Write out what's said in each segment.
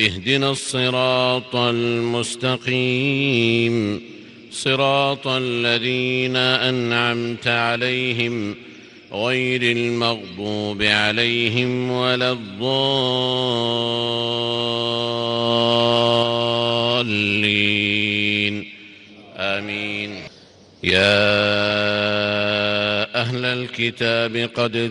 اهدنا الصراط المستقيم. صراط الذين أنعمت عليهم غير المغضوب عليهم ولا الضالين. آمين. يا أهل الكتاب قد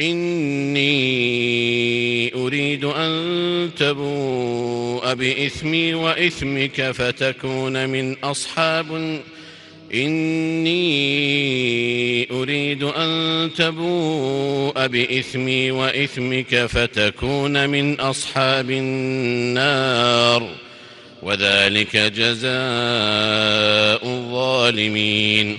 إني أريد أن تبوء بإثمي وإثمك فتكون من أصحاب إني أريد أن تبوء بإثمي وإثمك فتكون من أصحاب النار. وذلك جزاء الظالمين.